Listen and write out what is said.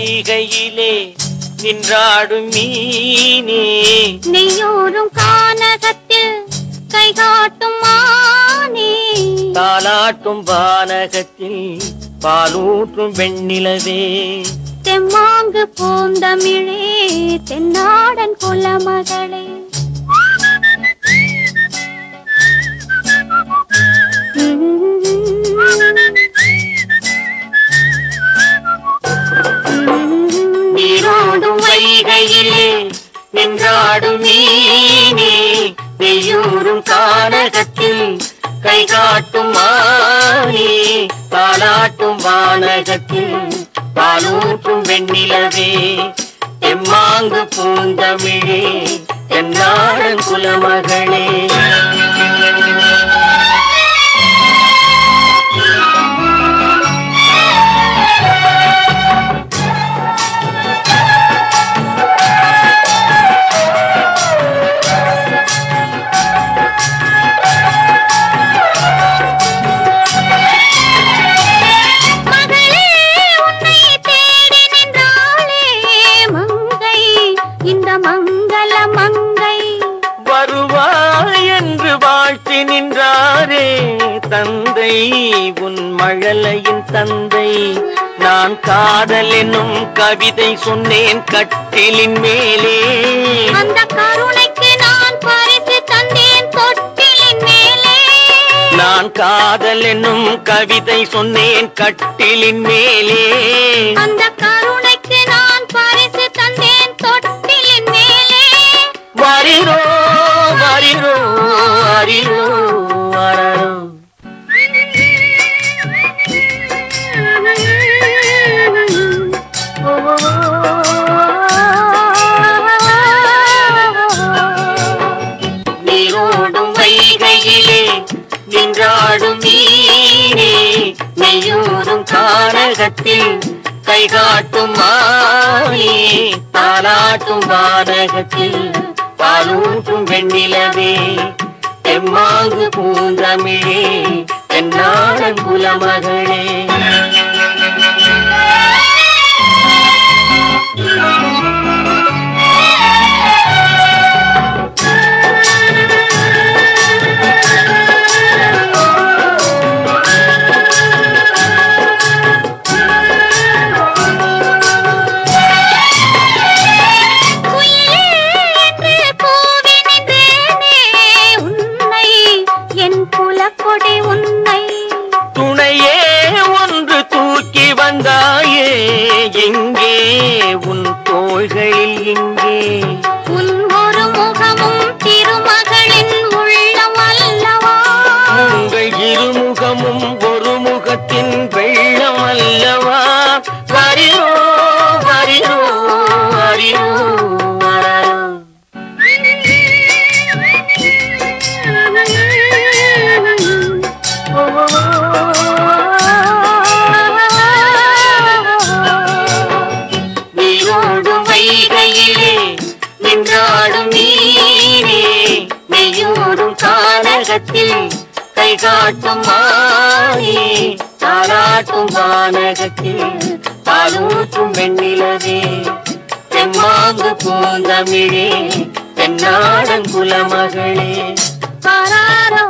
வைகையிலே நின்றாடும் மீனே. நெய்யூரும் கானகத்தில் கைகாட்டும் மானே. தாலாட்டும் வானகத்தில் பாலூற்றும் வெண்ணிலவே. தெம்மாங்கு பூந்தமிழே தென்னாடன் குலமகளே. நெய்யூரும் கானகத்தில் கை காட்டும் மானே தாலாட்டும் வானகத்தில் பாலூட்டும் வெண்ணிலவே. எம்மாங்கு பூந்தமிழே என் நாடன் குலமகளே. வாழ்த்தி நின்றாரே தந்தை உன் மழலையின் தந்தை. நான் காதல் என்னும் கவிதை சொன்னேன் கட்டிலின் மேலே. அந்த கருணைக்கு நான் பரிசு தந்தேன் தொட்டிலின் மேலே. நான் காதல் என்னும் கவிதை சொன்னேன் கட்டிலின் மேலே. அந்த நெய்யூரும் கானகத்தில் கை காட்டும் மானே தாலாட்டும் வானகத்தில் பாலூட்டும் வெண்ணிலவே. எம்மாங்கு பூந்தமிழே என்னாடன் குலமகளே எங்கே உன் தோள்களில் எங்கே உன் நின்றாடும் நீரே நெய்யோடும் கானகத்தில் கை காட்டும் மாயே தாராட்டும் வானகத்தில் பாலூற்றும் வெண்ணிலவே. தெம்மாங்கு பூந்தமிழே தென்னாடன் குலமகளே ஆராரோ.